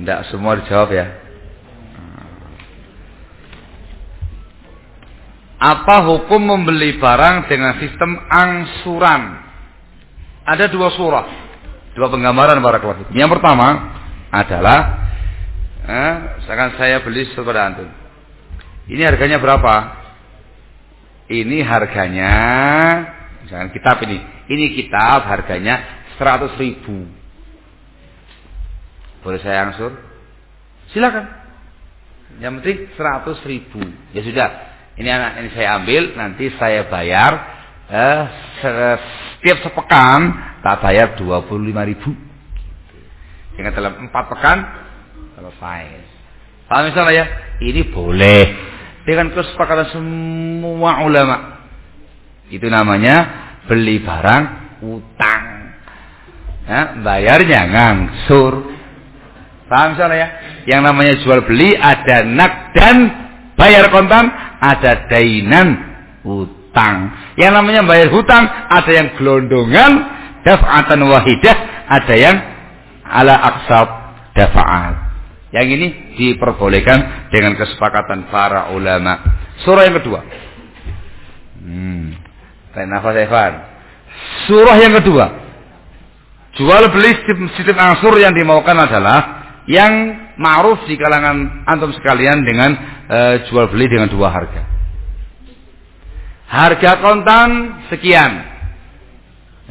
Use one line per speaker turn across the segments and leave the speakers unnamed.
Tidak semua dijawab ya. Apa hukum membeli barang dengan sistem angsuran? Ada dua surah, dua penggambaran para keluarga. Yang pertama adalah, eh, sekarang saya beli kepada antum. Ini harganya berapa? Ini harganya, misalkan kitab ini, ini kitab harganya 100 ribu. Boleh saya angsur? Silakan. Yang penting 100 ribu. Ya sudah, ini anak ini saya ambil, nanti saya bayar eh, setiap sepekan tak bayar 25 ribu. Sehingga dalam empat pekan selesai. Paham misalnya ya? Ini boleh dengan kesepakatan semua ulama. Itu namanya beli barang utang. Ya, bayarnya ngangsur. Paham misalnya ya? Yang namanya jual beli ada nak dan bayar kontan, ada dainan hutang. Yang namanya bayar hutang ada yang gelondongan daf'atan wahidah, ada yang ala aksab dafa'at. Yang ini diperbolehkan dengan kesepakatan para ulama. Surah yang kedua. Hmm. Nafas Evan. Surah yang kedua. Jual beli sistem angsur yang dimaukan adalah yang ma'ruf di kalangan antum sekalian dengan e, jual beli dengan dua harga. Harga kontan sekian.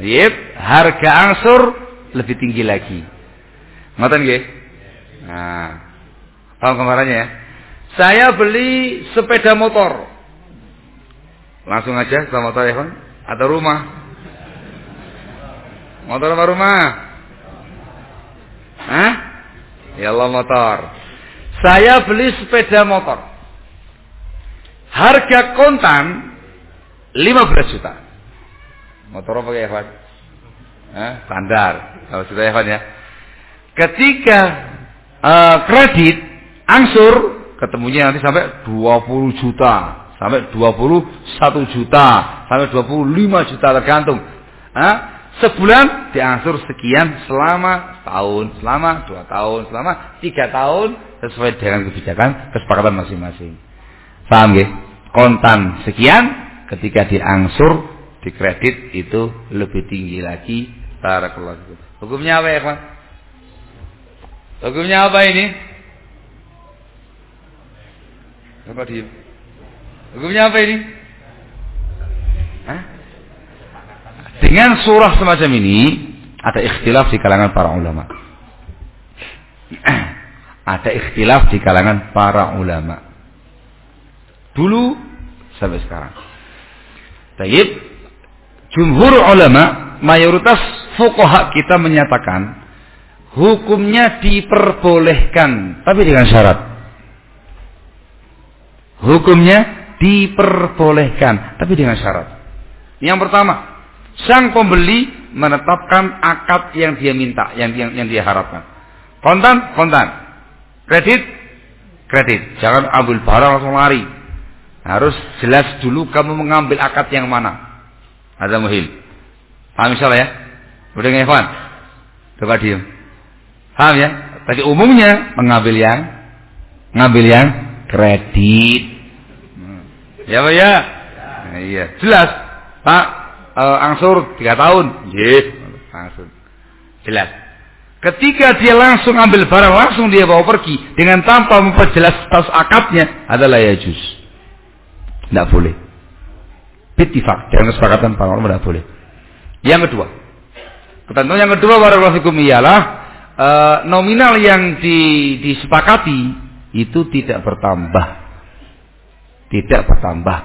Yep, harga angsur lebih tinggi lagi. Ngoten nggih? Nah, paham kemarannya ya? Saya beli sepeda motor. Langsung aja ke motor ya, Atau rumah? Motor apa rumah? Hah? Ya Allah motor. Saya beli sepeda motor. Harga kontan 15 juta. Motor apa ya, Evan? Hah? Standar. Kalau sudah Evan ya. Ketika uh, kredit angsur ketemunya nanti sampai 20 juta, sampai 21 juta, sampai 25 juta tergantung. Hah? Sebulan diangsur sekian selama tahun, selama dua tahun, selama tiga tahun sesuai dengan kebijakan kesepakatan masing-masing. Paham ya? Kontan sekian ketika diangsur dikredit itu lebih tinggi lagi para keluarga. Hukumnya apa ya, Pak? Hukumnya apa ini? Apa dia? Hukumnya apa ini? Hah? Dengan surah semacam ini ada ikhtilaf di kalangan para ulama. ada ikhtilaf di kalangan para ulama. Dulu sampai sekarang. Taib, jumhur ulama, mayoritas fuqaha kita menyatakan hukumnya diperbolehkan tapi dengan syarat hukumnya diperbolehkan tapi dengan syarat yang pertama sang pembeli menetapkan akad yang dia minta yang yang, yang dia harapkan kontan kontan kredit kredit jangan ambil barang langsung lari harus jelas dulu kamu mengambil akad yang mana ada muhil paham misalnya ya udah ngevan coba diem Paham ya? Tapi umumnya mengambil yang ngambil yang kredit. Ya Pak ya? Iya. Jelas. Pak uh, angsur 3 tahun. Yes. Langsung. Jelas. Ketika dia langsung ambil barang, langsung dia bawa pergi dengan tanpa memperjelas status akadnya adalah ya juz. Tidak boleh. Bittifak dengan kesepakatan para ulama tidak boleh. Yang kedua, ketentuan yang kedua barakallahu fikum ialah e, nominal yang di, disepakati itu tidak bertambah. Tidak bertambah.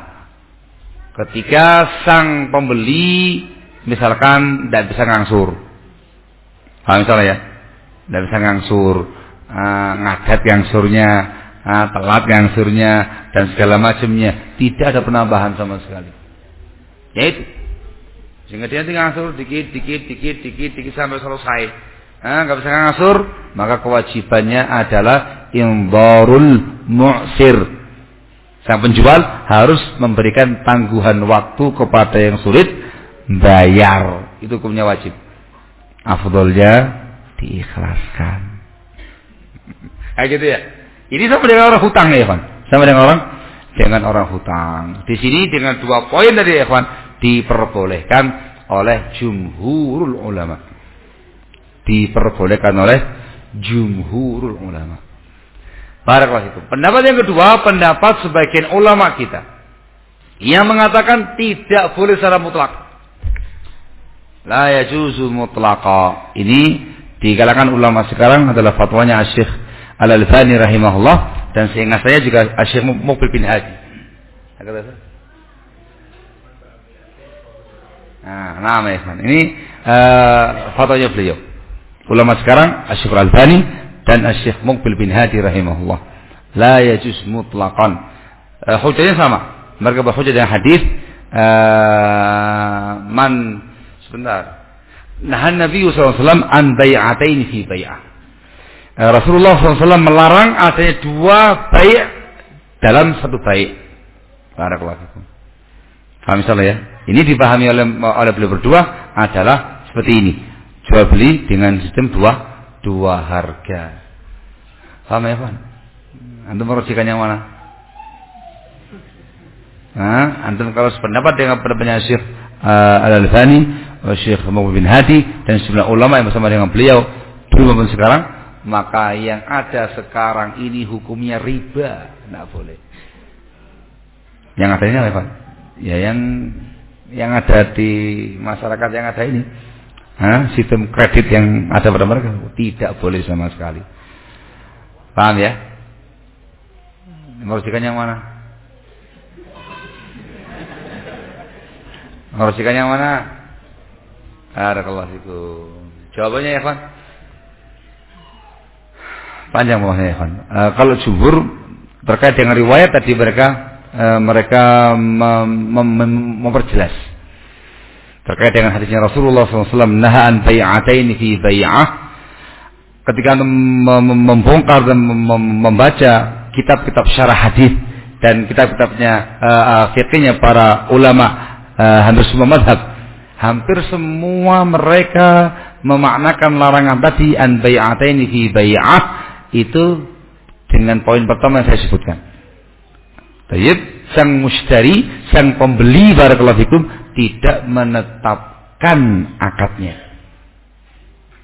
Ketika sang pembeli misalkan tidak bisa ngangsur. Paham misalnya ya? Tidak bisa ngangsur. Uh, ngadat ngangsurnya, uh, telat ngangsurnya, dan segala macamnya. Tidak ada penambahan sama sekali. Ya itu. Sehingga dia tinggal ngangsur dikit, dikit, dikit, dikit, dikit sampai selesai nggak bisa ngasur, maka kewajibannya adalah imbarul mu'sir. Sang penjual harus memberikan tangguhan waktu kepada yang sulit bayar. Itu hukumnya wajib. Afdolnya diikhlaskan. Kayak gitu ya. Ini sama dengan orang hutang ya, Evan. Sama dengan orang dengan orang hutang. Di sini dengan dua poin dari Evan diperbolehkan oleh jumhurul ulama. Diperbolehkan oleh jumhurul ulama. Barakallahu itu. Pendapat yang kedua, pendapat sebagian ulama kita yang mengatakan tidak boleh secara mutlak. La yajuzu mutlaqa. Ini di kalangan ulama sekarang adalah fatwanya Syekh Al-Albani rahimahullah dan seingat saya juga Syekh Mukbil bin Hadi. Nah, nama Ini uh, fatwanya beliau. Ulama sekarang Syekh Al-Albani dan Syekh Mukbil bin Hadi rahimahullah. La yajuz mutlaqan. Uh, hujahnya sama. Mereka berhujah dengan hadis uh, man sebentar Nah Nabi SAW an bay'atain fi bay'ah. Eh, Rasulullah SAW melarang adanya dua bayi dalam satu bayi. Barakallahu fikum. Paham ya? Ini dipahami oleh oleh beliau berdua adalah seperti ini. Jual beli dengan sistem dua dua harga. Paham ya, Pak? Antum merujikan yang mana? Nah, antum kalau sependapat dengan pendapatnya Syekh uh, Al-Albani Syekh Muhammad bin Hadi dan sejumlah ulama yang bersama dengan beliau dulu maupun sekarang maka yang ada sekarang ini hukumnya riba tidak boleh yang ada ini apa ya yang yang ada di masyarakat yang ada ini ha? sistem kredit yang ada pada mereka tidak boleh sama sekali paham ya Merusikan yang mana? Merusikan yang mana? Barakallahu fikum. Jawabannya ya, Pak. Panjang bawahnya ya, Pak. E, kalau jumhur terkait dengan riwayat tadi mereka e, mereka mem mem memperjelas terkait dengan hadisnya Rasulullah SAW nahaan bay'atain fi bay'ah ketika mem membongkar dan mem membaca kitab-kitab syarah hadis dan kitab-kitabnya uh, fikihnya para ulama uh, hampir semua madhab hampir semua mereka memaknakan larangan tadi an bai'ataini fi bai'ah itu dengan poin pertama yang saya sebutkan. Tayyib, sang mustari, sang pembeli barakallahu fikum tidak menetapkan akadnya.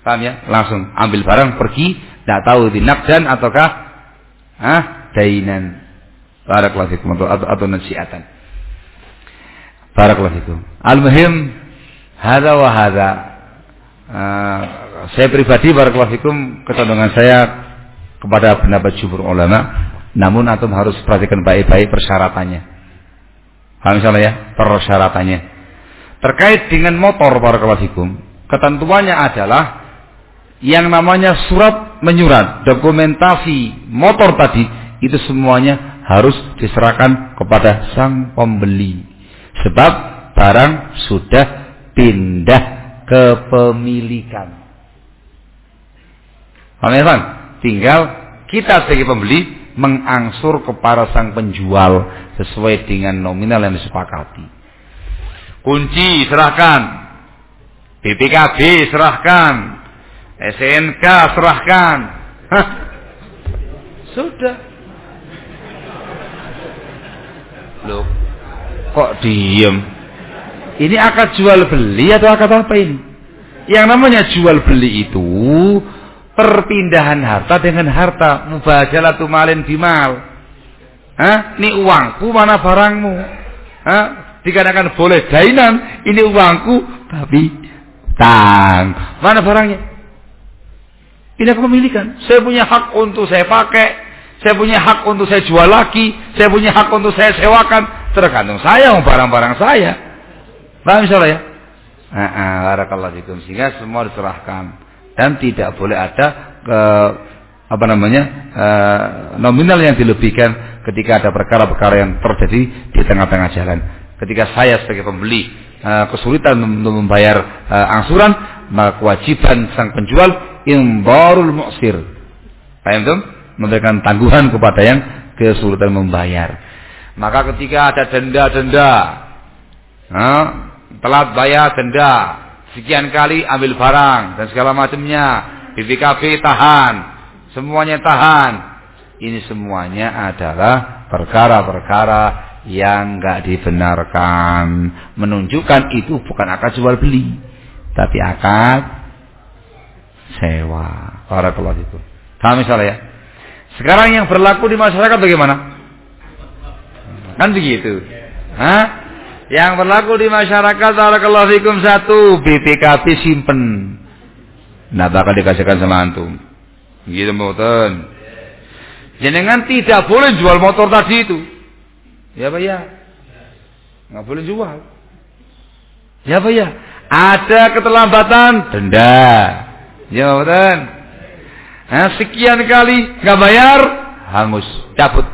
Paham ya? Langsung ambil barang pergi, tidak tahu dinakdan ataukah ah dainan. Barakallahu fikum atau atau, nasiatan. Barakallahu fikum. Al-muhim Hada wa hada. Uh, saya pribadi barakallahu fikum kecenderungan saya kepada pendapat jumhur ulama namun antum harus perhatikan baik-baik persyaratannya. Paham misalnya ya? Persyaratannya. Terkait dengan motor barakallahu fikum, ketentuannya adalah yang namanya surat menyurat, dokumentasi motor tadi itu semuanya harus diserahkan kepada sang pembeli. Sebab barang sudah pindah kepemilikan. Paham ya, Tinggal kita sebagai pembeli mengangsur kepada sang penjual sesuai dengan nominal yang disepakati. Kunci serahkan. BPKB serahkan. SNK serahkan. Hah? Sudah. Loh, kok diem? Ini akad jual beli atau akad apa ini? Yang namanya jual beli itu perpindahan harta dengan harta. Mubajalatu malin bimal. Hah? Ini uangku mana barangmu? Hah? Dikatakan boleh dainan, ini uangku tapi tang. Mana barangnya? Ini kepemilikan. Saya punya hak untuk saya pakai, saya punya hak untuk saya jual lagi, saya punya hak untuk saya sewakan. Tergantung saya, barang-barang saya. Paham insyaallah ya? Nah, barakallahu fikum. Sehingga semua diserahkan dan tidak boleh ada ke, apa namanya uh, nominal yang dilebihkan ketika ada perkara-perkara yang terjadi di tengah-tengah jalan. Ketika saya sebagai pembeli uh, kesulitan untuk membayar uh, angsuran, maka kewajiban sang penjual imbarul mu'sir. Paham itu? Memberikan tangguhan kepada yang kesulitan membayar. Maka ketika ada denda-denda, telat bayar denda, sekian kali ambil barang dan segala macamnya, BPKB tahan, semuanya tahan. Ini semuanya adalah perkara-perkara yang nggak dibenarkan. Menunjukkan itu bukan akad jual beli, tapi akad sewa. Para keluar itu. Paham misalnya ya? Sekarang yang berlaku di masyarakat bagaimana? Kan begitu. Hah? Yang berlaku di masyarakat barakallahu fikum satu BPKB simpen. Nah bakal dikasihkan sama antum. Gitu mboten. Jenengan tidak boleh jual motor tadi itu. Ya Pak ya. Nggak boleh jual. Ya Pak ya. Ada keterlambatan denda. Ya Pak Nah, sekian kali nggak bayar, hangus, cabut.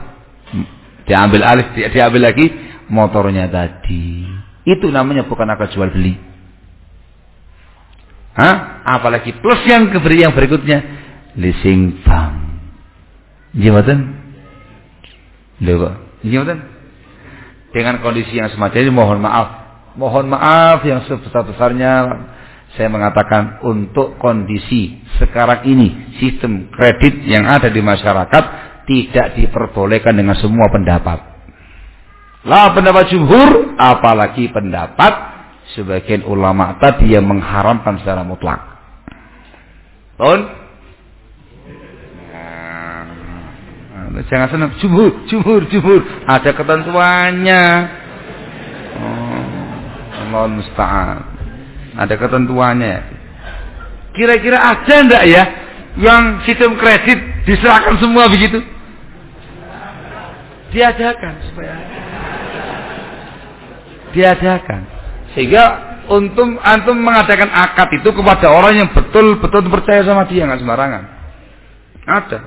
Diambil alih, diambil lagi motornya tadi. Itu namanya bukan akal jual beli. Hah? Apalagi plus yang keberi yang berikutnya leasing bank. Jabatan? Lho Jabatan? Dengan kondisi yang semacam ini mohon maaf. Mohon maaf yang sebesar-besarnya saya mengatakan untuk kondisi sekarang ini sistem kredit yang ada di masyarakat tidak diperbolehkan dengan semua pendapat. Lah pendapat jumhur, apalagi pendapat sebagian ulama tadi yang mengharamkan secara mutlak. Nah, jangan senang jumhur, jumhur, jumhur. Ada ketentuannya. Oh, Allah musta'an. Ada ketentuannya. Kira-kira ada enggak ya yang sistem kredit diserahkan semua begitu? Diadakan supaya diadakan. Sehingga untung antum mengadakan akad itu kepada orang yang betul-betul percaya sama dia nggak sembarangan. Ada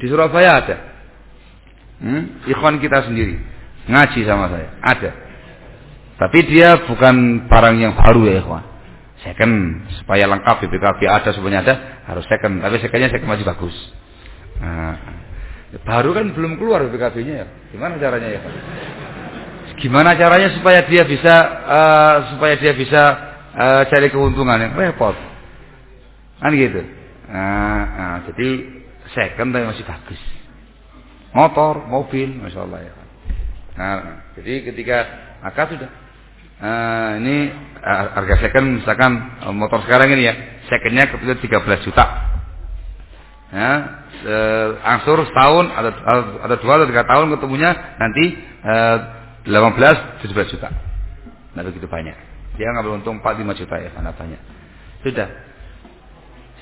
di Surabaya ada. Hmm? Ikhwan kita sendiri. Ngaji sama saya. Ada. Tapi dia bukan barang yang baru ya ikhwan. Second supaya lengkap BPKB ada semuanya ada harus second. Tapi secondnya second masih bagus. Nah, baru kan belum keluar BPKB-nya ya? Gimana caranya ya Pak? Gimana caranya supaya dia bisa uh, supaya dia bisa uh, cari keuntungan yang repot. Kan gitu. Nah, nah, jadi second tapi masih bagus motor mobil masya Allah ya. Nah, jadi ketika akad sudah. Uh, ini uh, harga second misalkan uh, motor sekarang ini ya secondnya kebetulan 13 juta. Ya uh, angsur setahun ada ada dua atau tiga tahun ketemunya nanti uh, 18 17 juta. Nah begitu banyak. Dia nggak beruntung 4 5 juta ya banyak sudah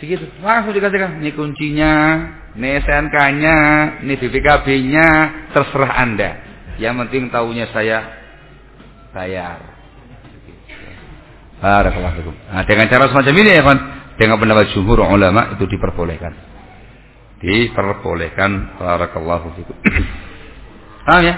segitu langsung dikasihkan ini kuncinya ini SNK nya ini BPKB nya terserah anda yang penting tahunya saya bayar Barakallahu. Nah, dengan cara semacam ini ya, kan, dengan pendapat jumhur ulama itu diperbolehkan. Diperbolehkan. Barakallahu fikum. Paham ya?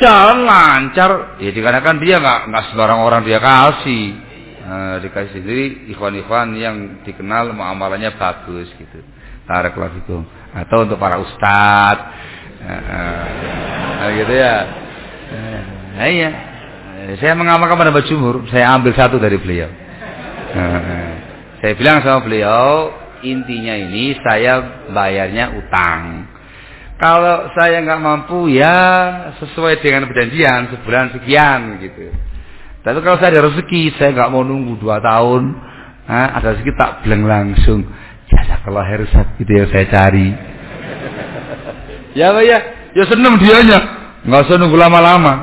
Jalan lancar. Ya dikarenakan dia nggak nggak sembarang orang dia kasih. Nah, dikasih sendiri ikhwan-ikhwan yang dikenal muamalahnya bagus gitu. Barakallahu. Atau untuk para ustad. Nah, nah, gitu ya. Nah, iya. Saya mengamalkan pada jumhur, saya ambil satu dari beliau. saya bilang sama beliau, intinya ini saya bayarnya utang. Kalau saya nggak mampu ya sesuai dengan perjanjian sebulan sekian gitu. Tapi kalau saya ada rezeki, saya nggak mau nunggu dua tahun. Nah, ada rezeki tak bilang langsung. Jasa kalau hersat itu yang saya cari. ya pak ya, ya seneng dianya. Nggak usah nunggu lama-lama.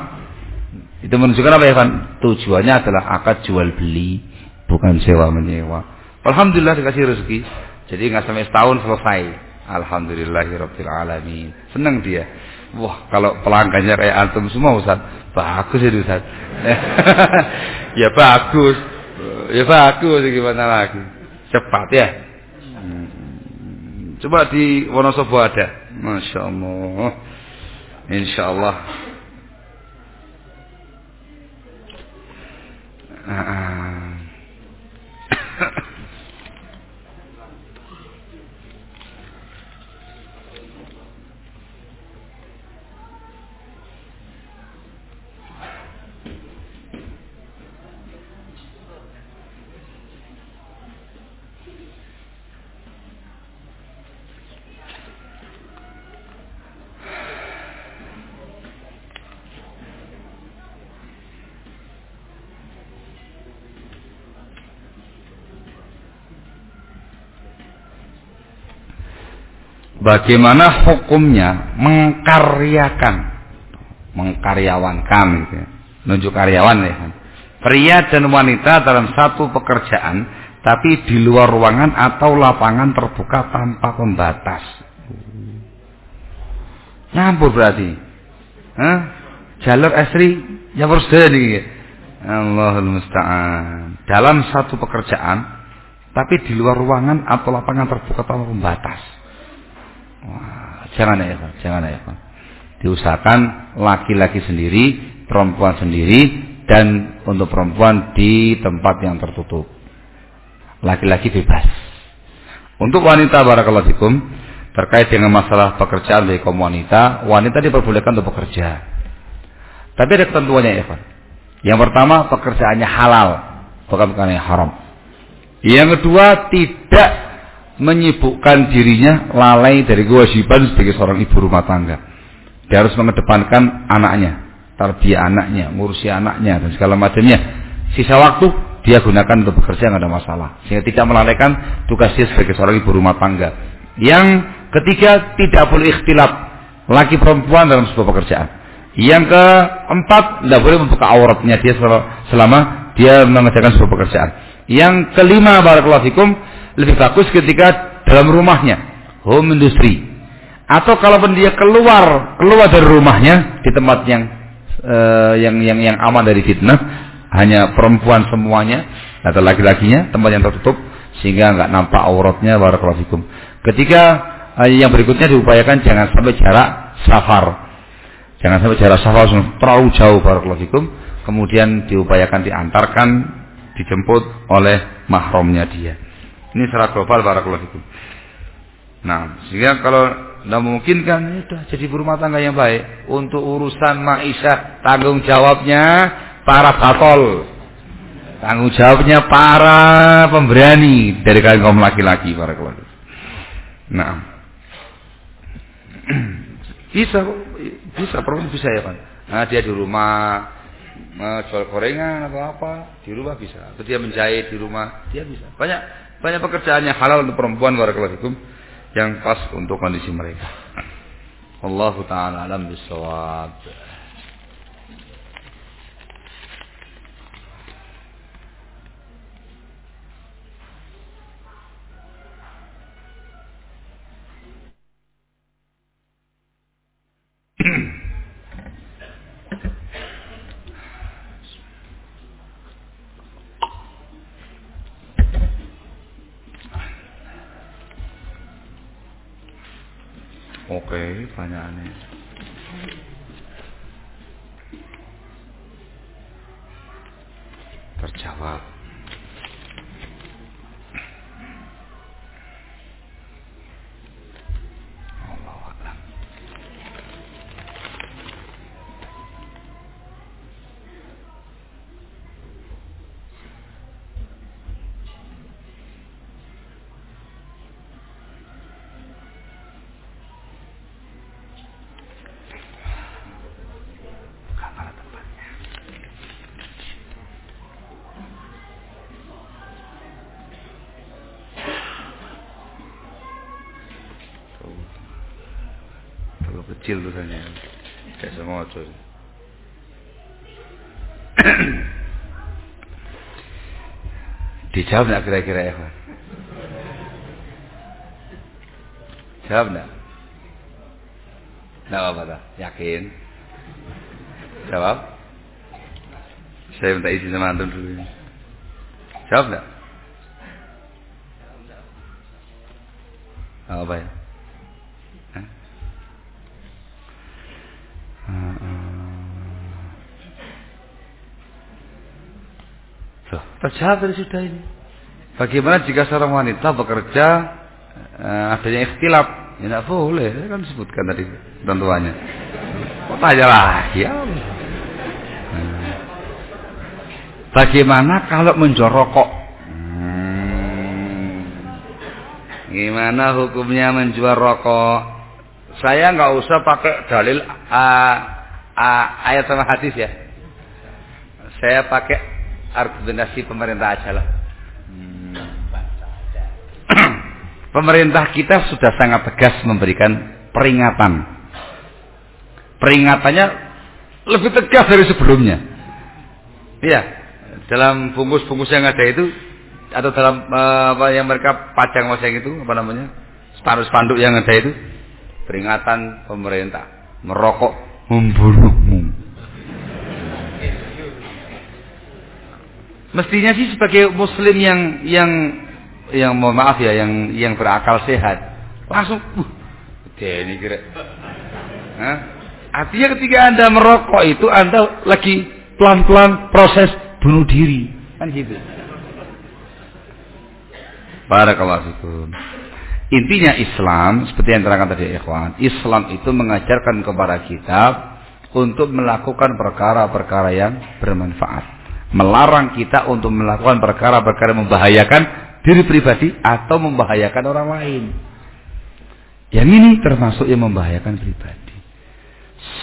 Itu menunjukkan apa ya kan? Tujuannya adalah akad jual beli, bukan sewa menyewa. Alhamdulillah dikasih rezeki. Jadi nggak sampai setahun selesai. Alhamdulillahirabbil alamin. Senang dia. Wah, kalau pelanggannya kayak antum semua Ustaz, bagus itu Ustaz. ya bagus. Ya bagus gimana lagi? Cepat ya. Hmm. Coba di Wonosobo ada. Masya Allah. Insya Allah bagaimana hukumnya mengkaryakan, mengkaryawankan gitu ya. Nunjuk karyawan ya kan. Pria dan wanita dalam satu pekerjaan tapi di luar ruangan atau lapangan terbuka tanpa pembatas. Nyampur berarti. Hah? Jalur esri nyampur sedih. Allahul musta'an. Dalam satu pekerjaan tapi di luar ruangan atau lapangan terbuka tanpa pembatas. Jangan ya, Pak. jangan ya, Pak. Diusahakan laki-laki sendiri, perempuan sendiri, dan untuk perempuan di tempat yang tertutup. Laki-laki bebas. Untuk wanita barakallahu fikum, terkait dengan masalah pekerjaan dari kaum wanita, wanita diperbolehkan untuk bekerja. Tapi ada ketentuannya ya, Pak. Yang pertama, pekerjaannya halal, bukan bukan yang haram. Yang kedua, tidak menyibukkan dirinya lalai dari kewajiban sebagai seorang ibu rumah tangga. Dia harus mengedepankan anaknya, tarbiyah anaknya, ngurusi anaknya dan segala macamnya. Sisa waktu dia gunakan untuk bekerja nggak ada masalah. Sehingga tidak melalaikan tugas dia sebagai seorang ibu rumah tangga. Yang ketiga tidak boleh ikhtilaf laki perempuan dalam sebuah pekerjaan. Yang keempat tidak boleh membuka auratnya dia selama dia mengerjakan sebuah pekerjaan. Yang kelima barakallahu fikum lebih bagus ketika dalam rumahnya, home industry. Atau kalaupun dia keluar keluar dari rumahnya di tempat yang uh, yang yang yang aman dari fitnah, hanya perempuan semuanya atau laki-lakinya, tempat yang tertutup sehingga nggak nampak auratnya barakallahu. Ketika uh, yang berikutnya diupayakan jangan sampai jarak safar. Jangan sampai jarak safar terlalu jauh barakallahu. Kemudian diupayakan diantarkan dijemput oleh mahramnya dia. Ini secara global barakallahu fikum. Nah, sehingga kalau tidak memungkinkan, ya sudah jadi rumah tangga yang baik. Untuk urusan maisha tanggung jawabnya para batol. Tanggung jawabnya para pemberani dari kaum kaum laki-laki para keluarga. Nah, bisa, bisa, perempuan bisa ya kan. Nah, dia di rumah jual gorengan atau apa di rumah bisa atau dia menjahit di rumah dia bisa banyak banyak pekerjaannya halal untuk perempuan barakallahu yang pas untuk kondisi mereka. Allah taala alam bisawab kecil tulisannya kayak semua tuh dijawab nggak kira-kira ya jawab nggak nggak apa apa yakin. Jawab? Saya minta izin sama antum dulu jawab nggak apa ya Terjawab sudah ini. Bagaimana jika seorang wanita bekerja eh, adanya ikhtilaf? Ya tidak boleh, saya kan disebutkan tadi tentuannya. Kok tanya lagi ya? Hmm. Bagaimana kalau menjual rokok? Hmm. Gimana hukumnya menjual rokok? Saya nggak usah pakai dalil uh, uh, ayat sama hadis ya. Saya pakai argumentasi pemerintah aja lah. Hmm. pemerintah kita sudah sangat tegas memberikan peringatan. Peringatannya lebih tegas dari sebelumnya. Iya, dalam bungkus-bungkus yang ada itu atau dalam uh, apa yang mereka pajang-pajang itu apa namanya? Spanduk-spanduk yang ada itu peringatan pemerintah merokok membunuhmu. Mestinya sih sebagai muslim yang yang yang mohon maaf ya yang yang berakal sehat. Langsung uh ini kira. Hah? artinya ketika anda merokok itu anda lagi pelan-pelan proses bunuh diri. Kan gitu. Barakallahu. Intinya Islam seperti yang terangkan tadi ikhwan, Islam itu mengajarkan kepada kita untuk melakukan perkara-perkara yang bermanfaat melarang kita untuk melakukan perkara-perkara membahayakan diri pribadi atau membahayakan orang lain. Yang ini termasuk yang membahayakan pribadi.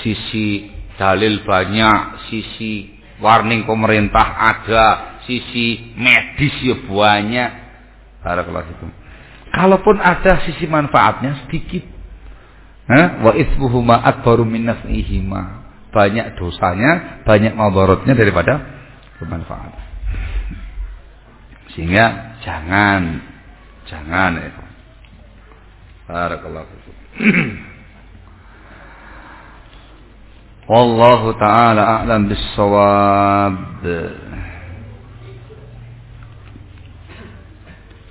Sisi dalil banyak, sisi warning pemerintah ada, sisi medis ya banyak. Barakallahu. Kalaupun ada sisi manfaatnya sedikit. Wa ismuhuma akbaru min Banyak dosanya, banyak mabaratnya daripada bermanfaat. Sehingga jangan jangan ya. Barakallahu fikum. Wallahu taala a'lam bis-shawab.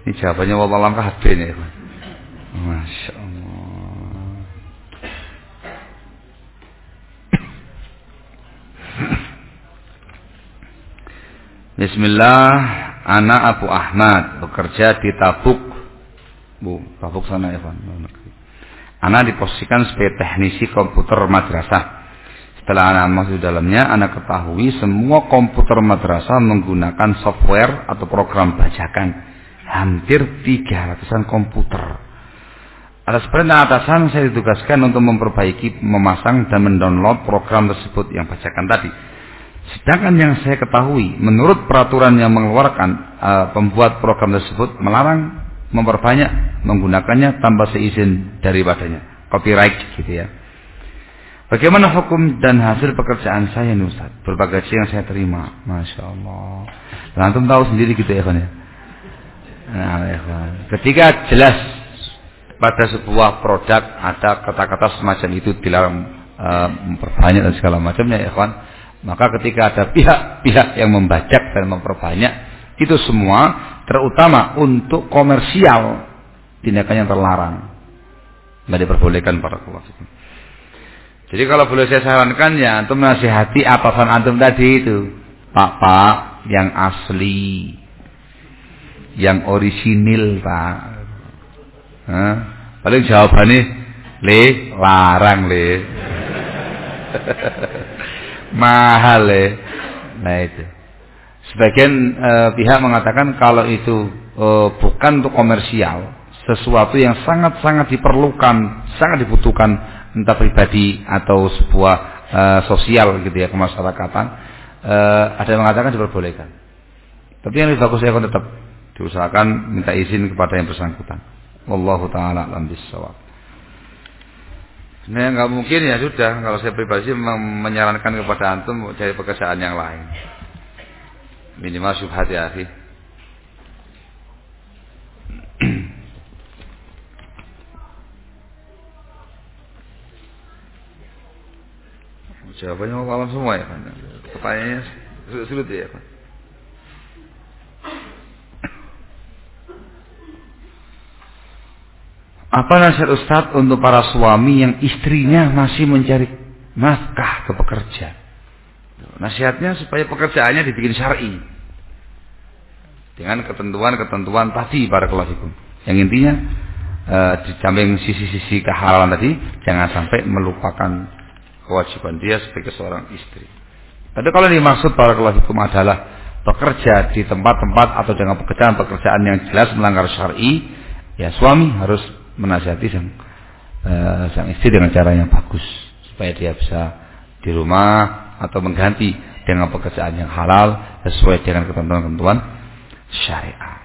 Ini jawabannya wallahu alam kabeh nih. Masya Allah. Bismillah, anak Abu Ahmad bekerja di Tabuk. Bu, Tabuk sana ya, Pak. Anak diposisikan sebagai teknisi komputer madrasah. Setelah anak masuk dalamnya, anak ketahui semua komputer madrasah menggunakan software atau program bajakan. Hampir 300-an komputer. Atas perintah atasan saya ditugaskan untuk memperbaiki, memasang dan mendownload program tersebut yang bajakan tadi. Sedangkan yang saya ketahui, menurut peraturan yang mengeluarkan uh, pembuat program tersebut melarang memperbanyak menggunakannya tanpa seizin daripadanya. Copyright gitu ya. Bagaimana hukum dan hasil pekerjaan saya nih Ustaz? Berbagai yang saya terima. Masya Allah. Lantum tahu sendiri gitu ya kan ya. Nah, ya. Ketika jelas pada sebuah produk ada kata-kata semacam itu dilarang uh, memperbanyak dan segala macamnya ya kan maka ketika ada pihak-pihak yang membajak dan memperbanyak, itu semua terutama untuk komersial tindakan yang terlarang. Tidak diperbolehkan para keluarga. Jadi kalau boleh saya sarankan ya antum nasihati atasan antum tadi itu. Pak, Pak, yang asli. Yang orisinil, Pak. Hah? Paling jawabannya, le, larang, le. mahal ya. Nah itu. Sebagian e, pihak mengatakan kalau itu e, bukan untuk komersial, sesuatu yang sangat-sangat diperlukan, sangat dibutuhkan entah pribadi atau sebuah e, sosial gitu ya kemasyarakatan, e, ada yang mengatakan diperbolehkan. Tapi yang lebih bagus ya tetap diusahakan minta izin kepada yang bersangkutan. Wallahu taala alam bisawab. Nah, nggak mungkin ya sudah. Kalau saya pribadi memang menyarankan kepada antum cari pekerjaan yang lain. Minimal subhat ya, akhi. Jawabannya mau semua ya. Pertanyaannya sulit ya kan. Apa nasihat Ustaz untuk para suami yang istrinya masih mencari nafkah ke pekerja? Nasihatnya supaya pekerjaannya dibikin syar'i. Dengan ketentuan-ketentuan tadi para kelasikum. Yang intinya e, di samping sisi-sisi kehalalan tadi jangan sampai melupakan kewajiban dia sebagai seorang istri. Tapi kalau dimaksud para kelasikum adalah bekerja di tempat-tempat atau dengan pekerjaan-pekerjaan yang jelas melanggar syar'i, ya suami harus menasihati sang uh, sang istri dengan cara yang bagus supaya dia bisa di rumah atau mengganti dengan pekerjaan yang halal sesuai dengan ketentuan-ketentuan syariat.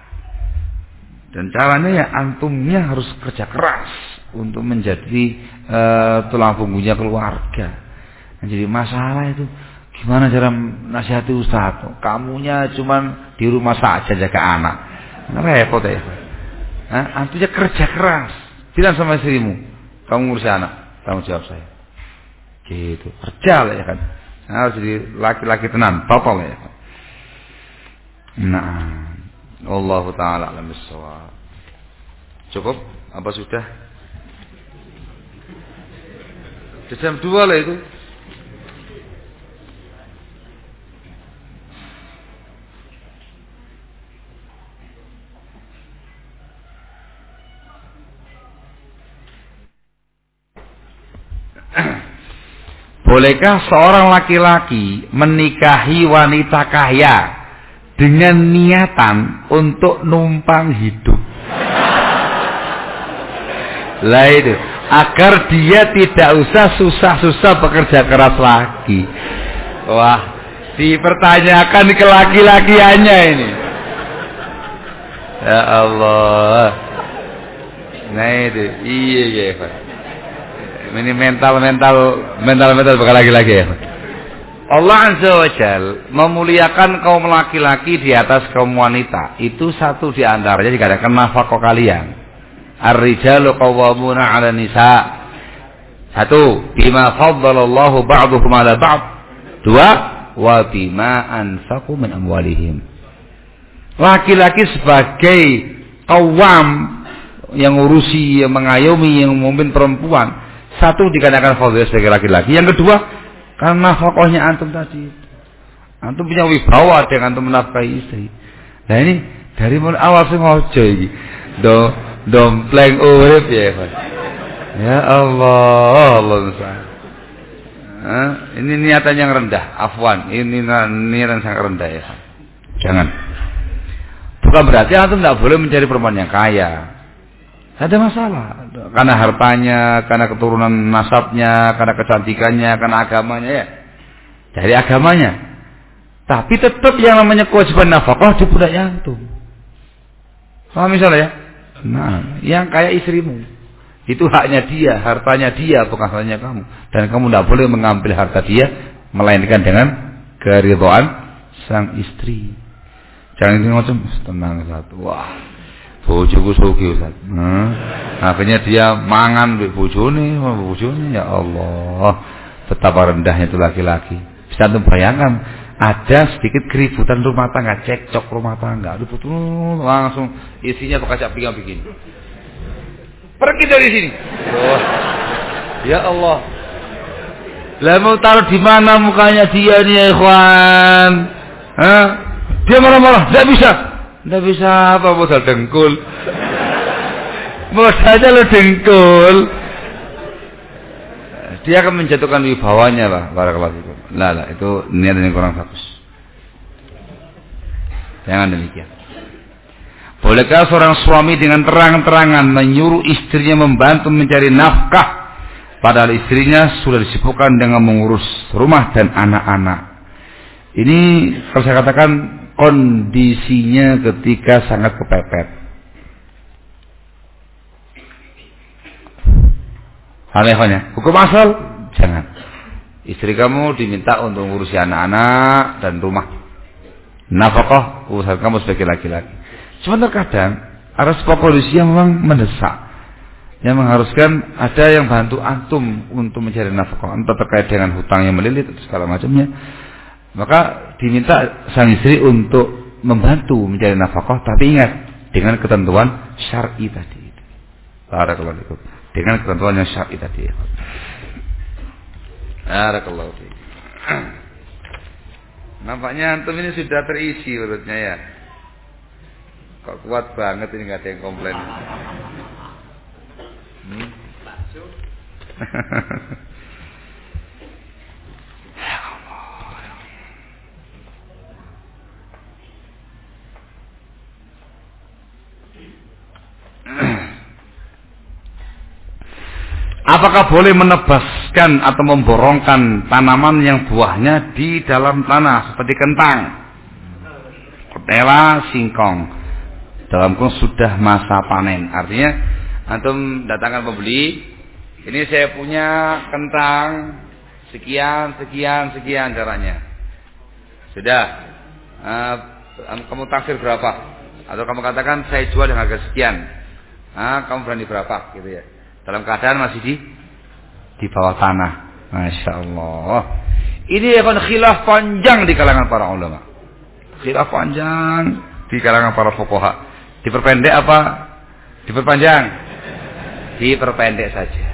Dan caranya ya antumnya harus kerja keras untuk menjadi uh, tulang punggungnya keluarga. Nah, jadi masalah itu gimana cara nasihati ustaz? Kamunya cuman di rumah saja jaga anak. Repot ya. Nah, antunya kerja keras. Bilang sama istrimu, kamu ngurus anak, tanggung jawab saya. Gitu, kerja lah ya kan. Harus jadi laki-laki tenan, total ya kan. Nah, Allah taala alam. Cukup? Apa sudah? Jam dua lah itu. Bolehkah seorang laki-laki menikahi wanita kaya dengan niatan untuk numpang hidup. Lah itu, agar dia tidak usah susah-susah bekerja keras lagi. Wah, dipertanyakan ke laki-lakiannya ini. Ya Allah. Nah itu, iya iya. Ini mental mental mental mental bakal lagi-lagi ya. Allah Azza wa Jal memuliakan kaum laki-laki di atas kaum wanita. Itu satu di antaranya dikatakan nafkah kalian. Ar-rijalu qawwamuna 'ala nisa. Satu, bima faddalallahu ba'dhum 'ala ba'd. Dua, wa bima anfaqu min amwalihim. Laki-laki sebagai kawam yang ngurusi, yang mengayomi, yang memimpin perempuan. Satu dikatakan fadil sebagai laki-laki. Yang kedua, karena fokohnya antum tadi. Antum punya wibawa dengan antum menafkahi istri. Nah ini dari mulai awal sih ngojo iki. Do dompleng urip ya, Pak. Ya Allah, Allah Nah, ini niatan yang rendah, afwan. Ini niatan sangat rendah ya. Jangan. Bukan berarti antum tidak boleh mencari perempuan yang kaya. Ada masalah. Karena hartanya, karena keturunan nasabnya, karena kecantikannya, karena agamanya ya. Dari agamanya. Tapi tetap yang namanya kewajiban nafkah di budak antum. Paham misalnya ya? Nah, yang kayak istrimu. Itu haknya dia, hartanya dia, bukan haknya kamu. Dan kamu tidak boleh mengambil harta dia, melainkan dengan keridhaan sang istri. Jangan ini macam tenang satu. Wah, bojoku sugih Ustaz. Nah, akhirnya dia mangan mbek bojone, bojone ya Allah. Betapa rendahnya itu laki-laki. Bisa antum bayangkan ada sedikit keributan rumah tangga, cekcok rumah tangga. Aduh betul langsung isinya kaca pinggang begini. Pergi dari sini. Oh. Ya Allah. Lah mau taruh di mana mukanya dia nih, ya ikhwan? Hah? Dia marah-marah, tidak bisa. Tidak bisa apa modal dengkul. Modalnya lo dengkul. Dia akan menjatuhkan wibawanya lah, barakallahu fikum. Lah, lah, itu niat yang kurang bagus. Jangan demikian. Bolehkah seorang suami dengan terang-terangan menyuruh istrinya membantu mencari nafkah padahal istrinya sudah disibukkan dengan mengurus rumah dan anak-anak. Ini kalau saya katakan kondisinya ketika sangat kepepet. Anehnya, hukum asal jangan. Istri kamu diminta untuk ngurusi anak-anak dan rumah. Nafkah urusan kamu sebagai laki-laki. Terkadang ada sebuah kondisi yang memang mendesak yang mengharuskan ada yang bantu antum untuk mencari nafkah entah terkait dengan hutang yang melilit atau segala macamnya maka diminta sang istri untuk membantu mencari nafkah, tapi ingat dengan ketentuan syar'i tadi. Barakallahu fikum. Dengan ketentuan yang syar'i tadi. Barakallahu fikum. Nampaknya antum ini sudah terisi urutnya ya. Kok kuat banget ini nggak ada yang komplain. Hmm? Apakah boleh menebaskan atau memborongkan tanaman yang buahnya di dalam tanah seperti kentang, ketela, singkong? dalam kurung sudah masa panen. Artinya antum datangkan pembeli, ini saya punya kentang sekian, sekian, sekian caranya. Sudah. Uh, kamu taksir berapa? Atau kamu katakan saya jual dengan harga sekian. Ah, kamu berani berapa gitu ya. Dalam keadaan masih di di bawah tanah. Masya Allah. Ini akan khilaf panjang di kalangan para ulama. Khilaf panjang di kalangan para fuqaha. Diperpendek apa? Diperpanjang? Diperpendek saja.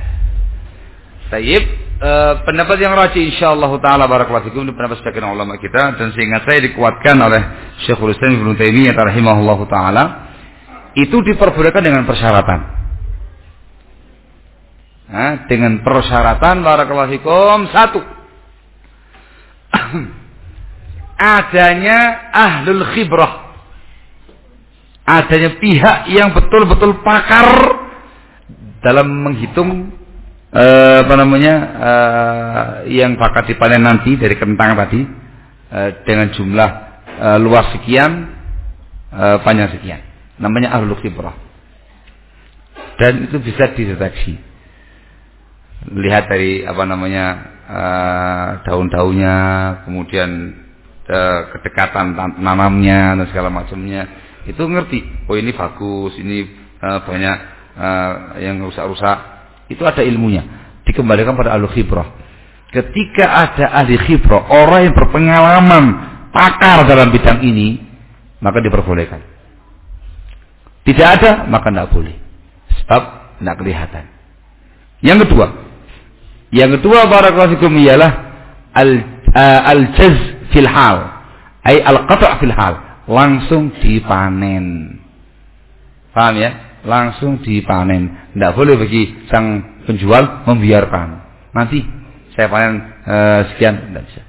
Tayyib, e, pendapat yang rajih insyaallah taala barakallahu fikum pendapat sebagian ulama kita dan seingat saya dikuatkan oleh Syekhul Islam Ibnu Taimiyah taala itu diperbolehkan dengan persyaratan. Nah, dengan persyaratan barakallahu satu. Adanya ahlul khibrah. Adanya pihak yang betul-betul pakar dalam menghitung uh, apa namanya uh, yang bakal dipanen nanti dari kentang tadi uh, dengan jumlah uh, luas sekian uh, panjang sekian. Namanya ahlul khibrah. Dan itu bisa dideteksi lihat dari apa namanya uh, daun-daunnya kemudian uh, kedekatan nanamnya dan segala macamnya itu ngerti oh ini bagus ini uh, banyak yang rusak-rusak itu ada ilmunya. Dikembalikan pada ahli khibrah. Ketika ada ahli khibrah, orang yang berpengalaman, pakar dalam bidang ini, maka diperbolehkan. Tidak ada, maka tidak boleh. Sebab tidak kelihatan. Yang kedua, yang kedua klasikum ialah al uh, al jaz fil hal, ay al qata' fil hal, langsung dipanen. Paham ya? langsung dipanen. Tidak boleh bagi sang penjual membiarkan. Nanti saya panen e, sekian, tidak bisa.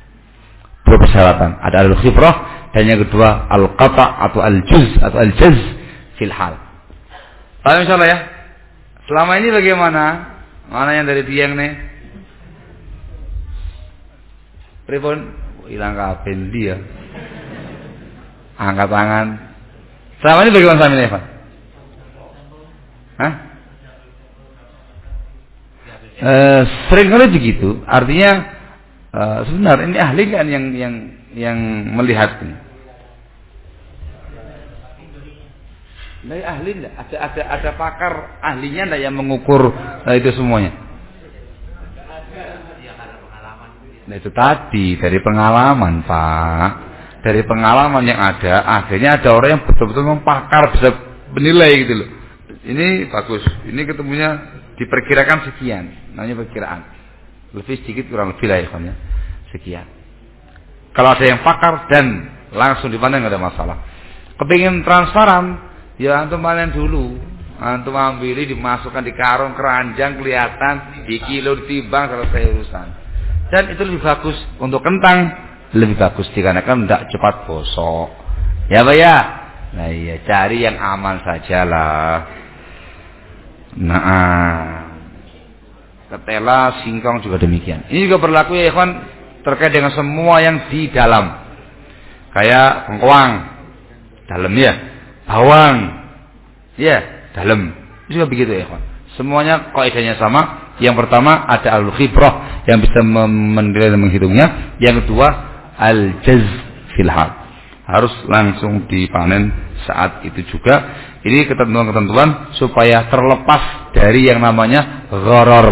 Dua persyaratan. Ada al-khibrah dan yang kedua al-qata atau al-juz atau al-jaz fil hal. Paham insyaallah ya? Selama ini bagaimana? Mana yang dari tiang nih? Pripun? Hilang kapan dia? Angkat tangan. Selama ini bagaimana sama ini, Pak? Hah? Uh, sering kali begitu. Artinya uh, sebenarnya ini ahli kan yang yang yang melihat ini. Nah, ahli? Ada ada ada pakar ahlinya enggak yang mengukur uh, itu semuanya? Nah itu tadi dari pengalaman Pak Dari pengalaman yang ada Akhirnya ada orang yang betul-betul mempakar Bisa menilai gitu loh ini bagus, ini ketemunya diperkirakan sekian, namanya perkiraan. Lebih sedikit kurang lebih lah ya, sekian. Kalau ada yang pakar dan langsung dipandang ada masalah. Kepingin transparan, ya antum panen dulu. Antum ambil dimasukkan di karung keranjang kelihatan di kilo ditimbang selesai urusan. Dan itu lebih bagus untuk kentang lebih bagus dikarenakan tidak cepat bosok. Ya Pak ya? Nah iya cari yang aman sajalah. Nah, ketela, singkong juga demikian. Ini juga berlaku ya ikhwan terkait dengan semua yang di dalam. Kayak bengkoang, dalam ya. Bawang, ya, dalam. Juga begitu ya ikhwan. Semuanya kaidahnya sama. Yang pertama ada al-khibrah yang bisa menilai dan menghitungnya. Yang kedua al-jaz filhal. Harus langsung dipanen saat itu juga ini ketentuan-ketentuan supaya terlepas dari yang namanya gharar.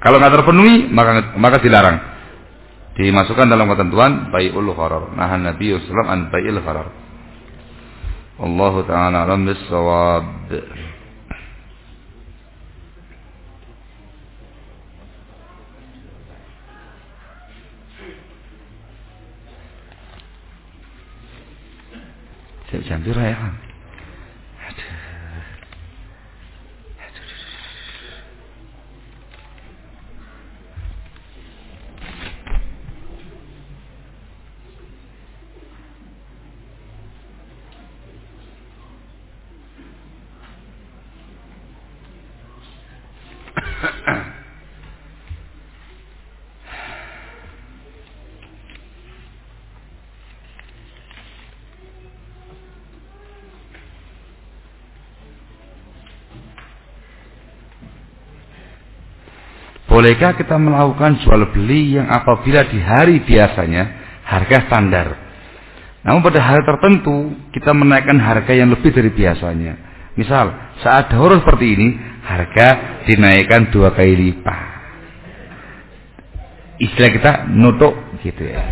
Kalau nggak terpenuhi maka maka dilarang. Dimasukkan dalam ketentuan bai'ul gharar. Nah Nabi sallallahu an bai'il gharar. Allah taala alam bisawab. Jam piro ya Bolehkah kita melakukan jual beli yang apabila di hari biasanya harga standar? Namun pada hari tertentu kita menaikkan harga yang lebih dari biasanya. Misal saat daur seperti ini harga dinaikkan dua kali lipat. Istilah kita nutuk gitu ya.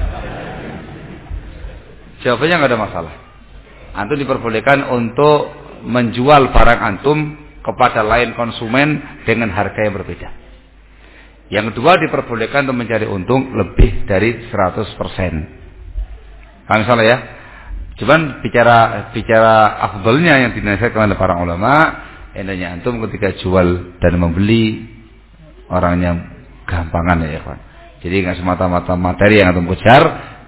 Jawabannya nggak ada masalah. Antum diperbolehkan untuk menjual barang antum kepada lain konsumen dengan harga yang berbeda. Yang kedua diperbolehkan untuk mencari untung lebih dari 100%. Paham salah ya? Cuman bicara bicara afdolnya yang dinasihatkan oleh para ulama, endanya antum ketika jual dan membeli orang yang gampangan ya, Pak. Jadi nggak semata-mata materi yang antum kejar,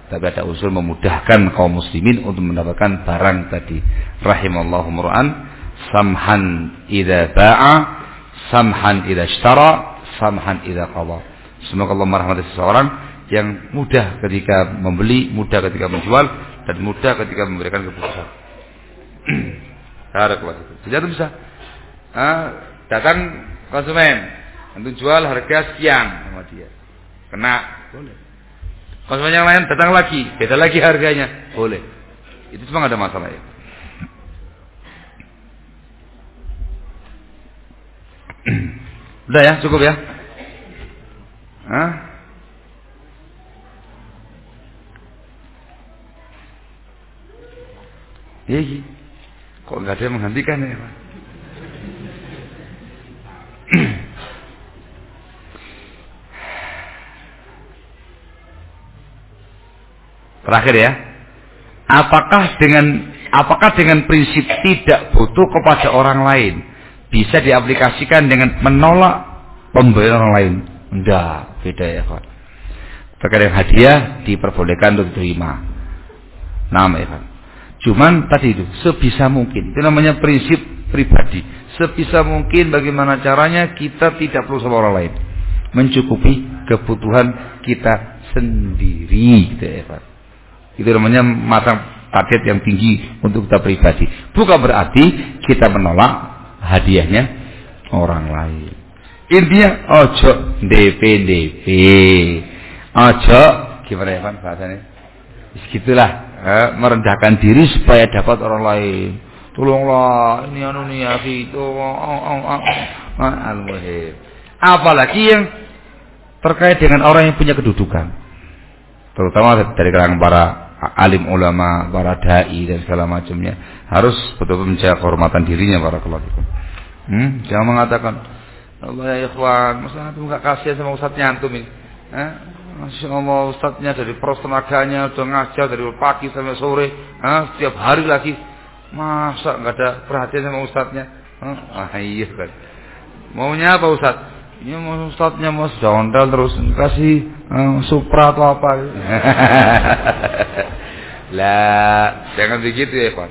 tapi ada usul memudahkan kaum muslimin untuk mendapatkan barang tadi. Rahimallahu mur'an samhan idza ba'a, samhan idza ishtara, samhan idza qadha. Semoga Allah merahmati seseorang yang mudah ketika membeli, mudah ketika menjual dan mudah ketika memberikan keputusan. Barakallahu fikum. Jadi bisa ah, datang konsumen untuk jual harga sekian sama dia. Kena boleh. Konsumen yang lain datang lagi, beda lagi harganya, boleh. Itu cuma ada masalah ya. Udah ya, cukup ya. Hah? Iya, kok nggak ada yang menghentikan ya, Pak? Terakhir ya. Apakah dengan apakah dengan prinsip tidak butuh kepada orang lain bisa diaplikasikan dengan menolak pemberian orang lain? Enggak, beda ya kawan. Terkadang hadiah diperbolehkan untuk diterima. Nama ya kawan. Cuman tadi itu sebisa mungkin. Itu namanya prinsip pribadi. Sebisa mungkin bagaimana caranya kita tidak perlu sama orang lain. Mencukupi kebutuhan kita sendiri gitu ya Pak. Itu namanya matang target yang tinggi untuk kita pribadi. Bukan berarti kita menolak hadiahnya orang lain. Intinya ojo DP DP. Ojo gimana ya Pak bahasanya? Segitulah eh, merendahkan diri supaya dapat orang lain. Tolonglah ini anu nih ya itu oh, oh, oh, al Apalagi yang terkait dengan orang yang punya kedudukan. Terutama dari kalangan para alim ulama, para dai dan segala macamnya harus betul-betul menjaga kehormatan dirinya para keluarga. Hmm? Jangan mengatakan Allah ya ikhwan, masa antum enggak kasihan sama ustadznya antum ini? Eh? Masya Allah ustadznya dari pros tenaganya udah ngajar dari pagi sampai sore, eh? setiap hari lagi. Masa enggak ada perhatian sama ustadznya? Eh? Ah iya kan. Maunya apa ustadz? Ini mau ustadznya mau terus kasih uh, supra atau apa? lah, jangan begitu ya, Pak.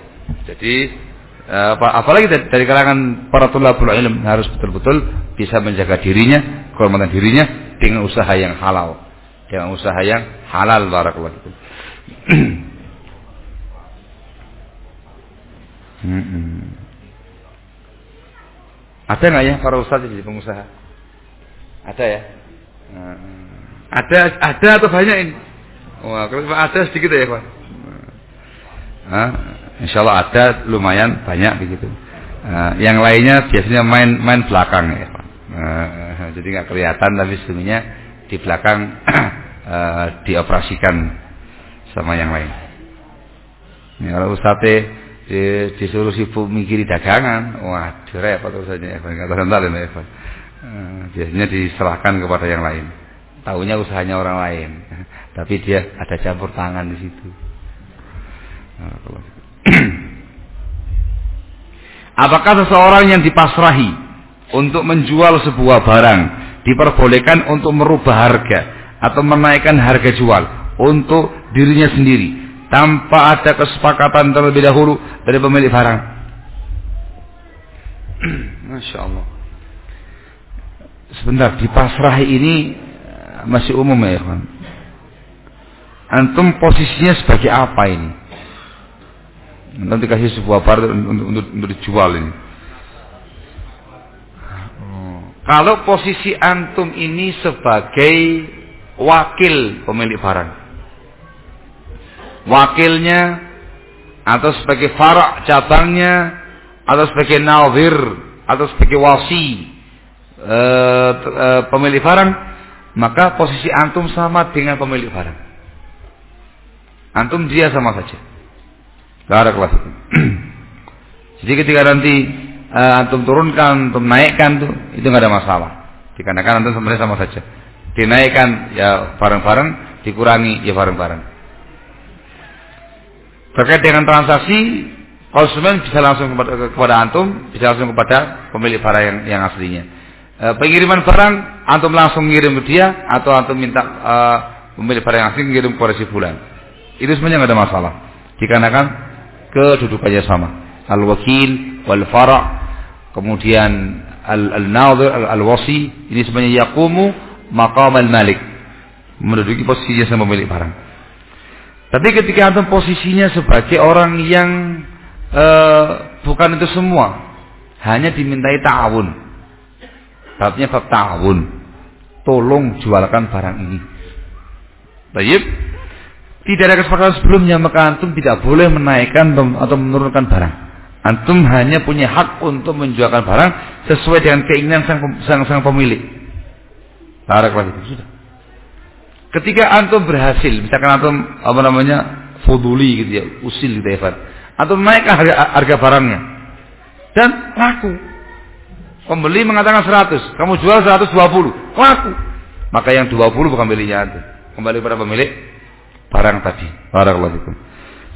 Jadi Eh, apalagi dari kalangan para tulabul ilm harus betul-betul bisa menjaga dirinya, kehormatan dirinya dengan usaha yang halal, dengan usaha yang halal barakallahu fikum. Ada nggak ya para ustadz jadi pengusaha? Ada ya? Ada ada atau banyak ini? Wah, kalau ada sedikit ya, Pak. Insya Allah ada lumayan banyak begitu. Uh, yang lainnya biasanya main main belakang ya. Uh, jadi nggak kelihatan tapi sebenarnya di belakang uh, dioperasikan sama yang lain. Ya, kalau ustadz di, disuruh sibuk mikiri dagangan, wah repot urusannya Evan kata santal ya Evan. Uh, biasanya diserahkan kepada yang lain. Tahunya usahanya orang lain, tapi dia ada campur tangan di situ. Kalau Apakah seseorang yang dipasrahi untuk menjual sebuah barang diperbolehkan untuk merubah harga atau menaikkan harga jual untuk dirinya sendiri tanpa ada kesepakatan terlebih dahulu dari pemilik barang? Masya Allah. Sebentar, dipasrahi ini masih umum ya, kawan. Antum posisinya sebagai apa ini? Nanti kasih sebuah barang untuk, untuk, untuk dijual ini. Kalau posisi antum ini sebagai wakil pemilik barang. Wakilnya atau sebagai farak cabangnya atau sebagai nawir atau sebagai wasi e, e, pemilik barang maka posisi antum sama dengan pemilik barang antum dia sama saja Barakallahu Jadi ketika nanti uh, antum turunkan, antum naikkan tuh, itu nggak ada masalah. Dikarenakan antum sebenarnya sama saja. Dinaikkan ya bareng-bareng, dikurangi ya bareng-bareng. Terkait dengan transaksi, konsumen bisa langsung kepada, kepada antum, bisa langsung kepada pemilik barang yang, yang aslinya. E, pengiriman barang, antum langsung ngirim ke dia, atau antum minta e, pemilik barang yang asli ngirim kepada si bulan. Itu sebenarnya nggak ada masalah. Dikarenakan kedudukannya sama. Al-wakil, wal-fara' kemudian al-nadir, al-wasi, ini sebenarnya yakumu maqam al-malik. Menduduki posisinya sama pemilik barang. Tapi ketika antum posisinya sebagai orang yang uh, bukan itu semua, hanya dimintai ta'awun. Babnya bab ta'awun. Tolong jualkan barang ini. Baik. Tidak ada kesepakatan sebelumnya maka antum tidak boleh menaikkan atau menurunkan barang. Antum hanya punya hak untuk menjualkan barang sesuai dengan keinginan sang, sang, sang pemilik. Barakallahu itu sudah. Ketika antum berhasil, misalkan antum apa namanya fuduli gitu ya, usil gitu ya, Antum naikkan harga, harga barangnya dan laku. Pembeli mengatakan 100, kamu jual 120, laku. Maka yang 20 bukan miliknya antum. Kembali pada pemilik barang tadi. Barakallahu fikum.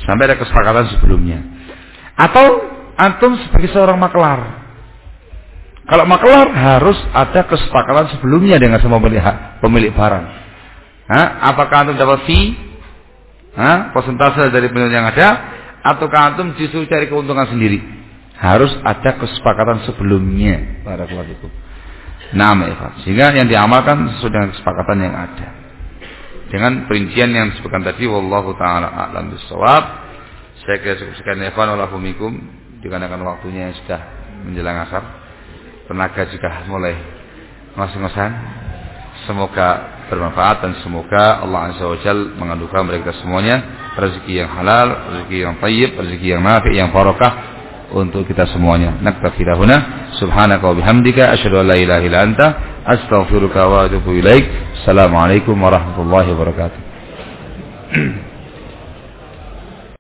Sampai ada kesepakatan sebelumnya. Atau antum sebagai seorang maklar. Kalau maklar harus ada kesepakatan sebelumnya dengan semua pemilik, pemilik barang. Hah? Apakah antum dapat fee? Hah? Persentase dari penjualan yang ada? Ataukah antum justru cari keuntungan sendiri? Harus ada kesepakatan sebelumnya. para itu. Nah, Sehingga yang diamalkan sesuai dengan kesepakatan yang ada. Dengan perincian yang disebutkan tadi, wallahu taala a'lam bishawab. Saya kira cukup sekian Evan walafumikum dikarenakan waktunya yang sudah menjelang asar. Tenaga juga mulai ngos-ngosan. Semoga bermanfaat dan semoga Allah Azza wa Jal mengandungkan mereka semuanya rezeki yang halal, rezeki yang tayyib, rezeki yang nafi, yang barokah untuk kita semuanya. Naktafi lahuna subhanaka wa bihamdika asyhadu an la ilaha illa anta astaghfiruka wa atubu ilaik. Assalamualaikum warahmatullahi wabarakatuh.